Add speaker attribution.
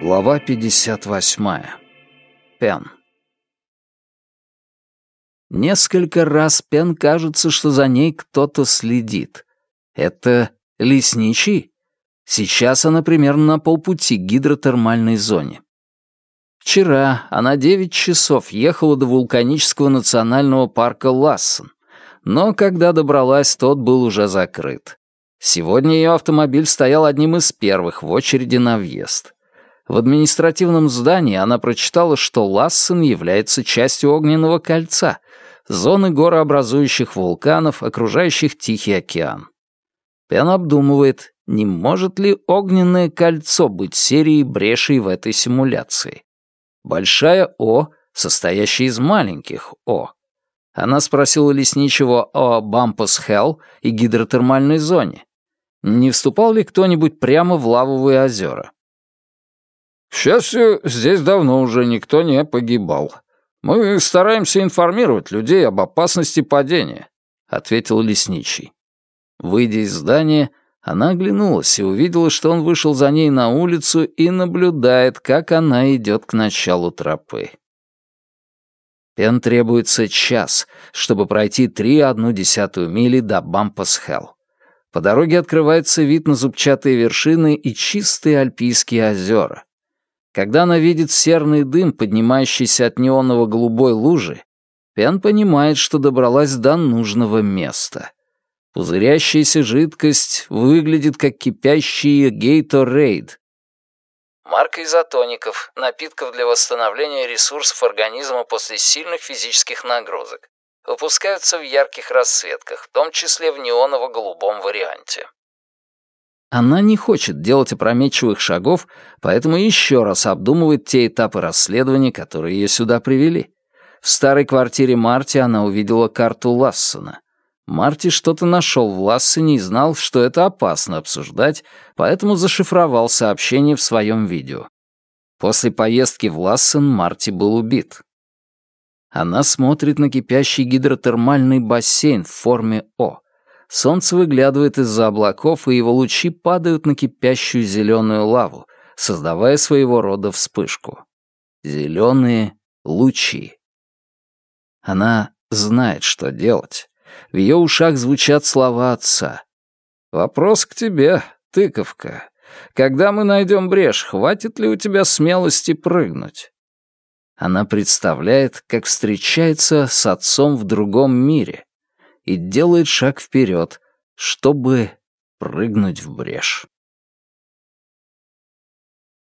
Speaker 1: Глава 58. Пен. Несколько раз Пен кажется, что за ней кто-то следит. Это лесничий? Сейчас она примерно на полпути к гидротермальной зоне. Вчера она 9 часов ехала до вулканического национального парка Лассен, но когда добралась, тот был уже закрыт. Сегодня ее автомобиль стоял одним из первых в очереди на въезд. В административном здании она прочитала, что Лассен является частью огненного кольца, зоны горообразующих вулканов, окружающих Тихий океан. Пен обдумывает, не может ли огненное кольцо быть серией брешей в этой симуляции. Большая О, состоящая из маленьких О. Она спросила лесничего о Бампус Хелл и гидротермальной зоне. Не вступал ли кто-нибудь прямо в лавовые озера?
Speaker 2: К счастью, здесь давно уже никто не погибал. Мы стараемся информировать людей об опасности падения, ответил лесничий.
Speaker 1: Выйдя из здания, она оглянулась и увидела, что он вышел за ней на улицу и наблюдает, как она идет к началу тропы. Пен требуется час, чтобы пройти три одну десятую мили до Бампас-Хелл. По дороге открывается вид на зубчатые вершины и чистые альпийские озера. Когда она видит серный дым, поднимающийся от неоново-голубой лужи, Пен понимает, что добралась до нужного места. Пузырящаяся жидкость выглядит как кипящий гейторейд. Марка изотоников, напитков для восстановления ресурсов организма после сильных физических нагрузок выпускаются в ярких расцветках, в том числе в неоново-голубом варианте. Она не хочет делать опрометчивых шагов, поэтому еще раз обдумывает те этапы расследования, которые ее сюда привели. В старой квартире Марти она увидела карту Лассона. Марти что-то нашел в Лассене и знал, что это опасно обсуждать, поэтому зашифровал сообщение в своем видео. После поездки в Лассен Марти был убит. Она смотрит на кипящий гидротермальный бассейн в форме О. Солнце выглядывает из-за облаков, и его лучи падают на кипящую зеленую лаву, создавая своего рода вспышку. Зеленые лучи. Она знает, что делать. В ее ушах звучат слова отца. «Вопрос к тебе, тыковка. Когда мы найдем брешь, хватит ли у тебя смелости прыгнуть?» Она представляет, как встречается с отцом в другом мире и делает шаг вперед, чтобы прыгнуть в брешь.